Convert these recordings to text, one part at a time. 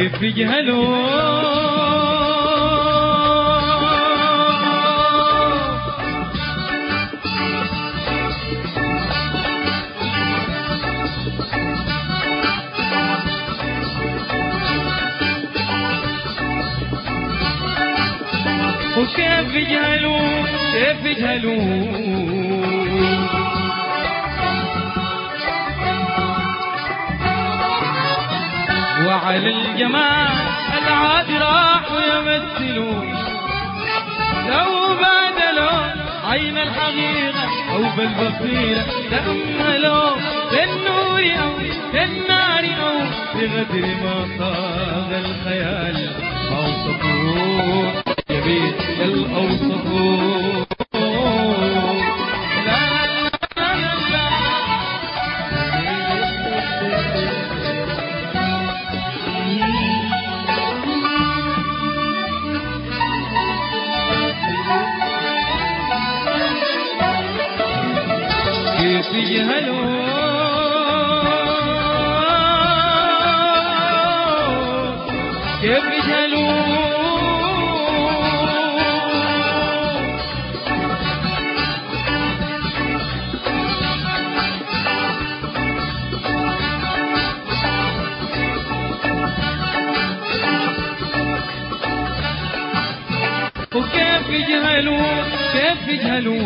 كيف يجهلوا وكيف يجهلوا كيف يجهلوا وعلى الجمال العاد راحوا يمثلوا لو بادلوا عين الحقيقة أو بالبصيرة تأملوا للنور أو للنار أو بغدر ما طاب الخيال أوصفوه يبيت الأوصفوه كيف يجهلوا كيف يجهلوا وكيف يجهلوا كيف يجهلوا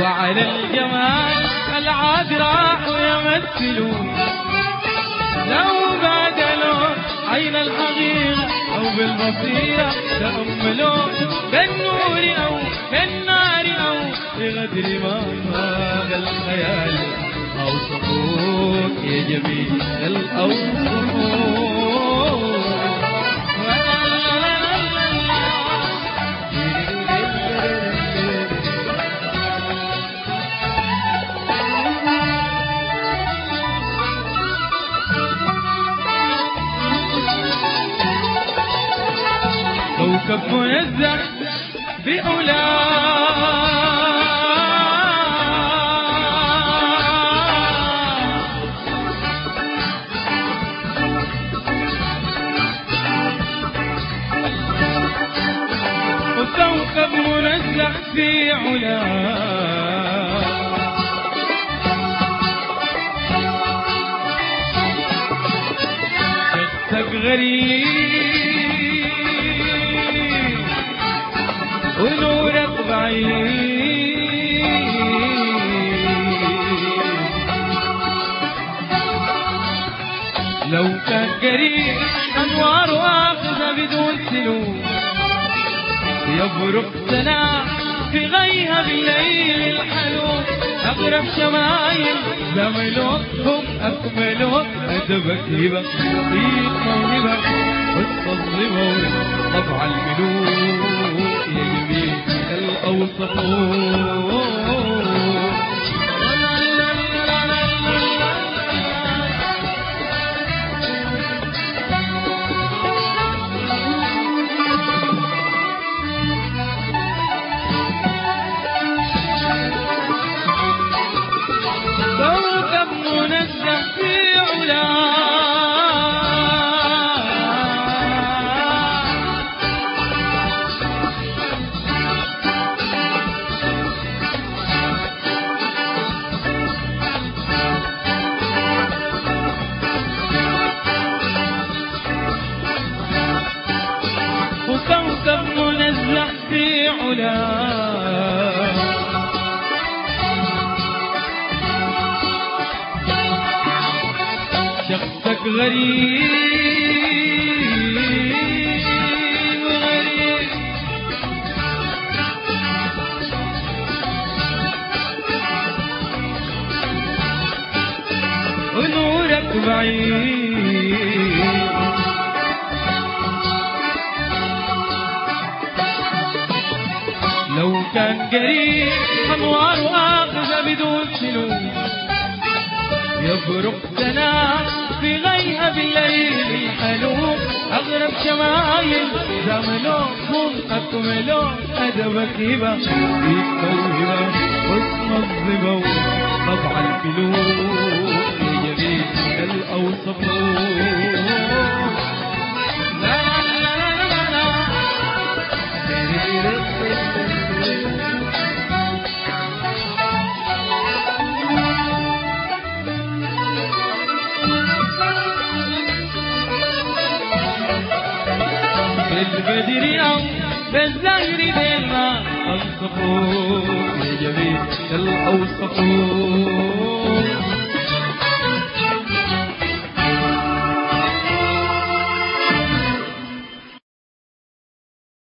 وعلى الجمال العاد راحوا يمثلوا. لو بادلوا عين الحقيقة أو بالبصيرة تأملوا بالنور أو بالنار أو بغدر ما فاق الخيال. أوصفوك يا جميل الأوصفوك كوكب منزه بأولى. وكوكب منزه في علاه غريب لو كان قريب أنوار واخذة بدون سلوك. يبرق سنا في غيها بالليل الحلو أقرب شمايل زملوهم أكملوا أدبك هبة فيك موهبة والتصلبوا طبع الملوك يا جميل الأوصفون وكوكب منزه في علاه شخصك غريب غريب. ونورك بعيد. قريب انوار واخذه بدون سلوك. يبرق سنا في غيها بالليل الحلو أغرب شمايل زملوهم أكملوا أدبك هبة فيك موهبة حسن الظبا طبع الفلوس. يا جميل الأوصف بالبدر أو بالزهر بالماء أنصفوا يا جميل الأوصفون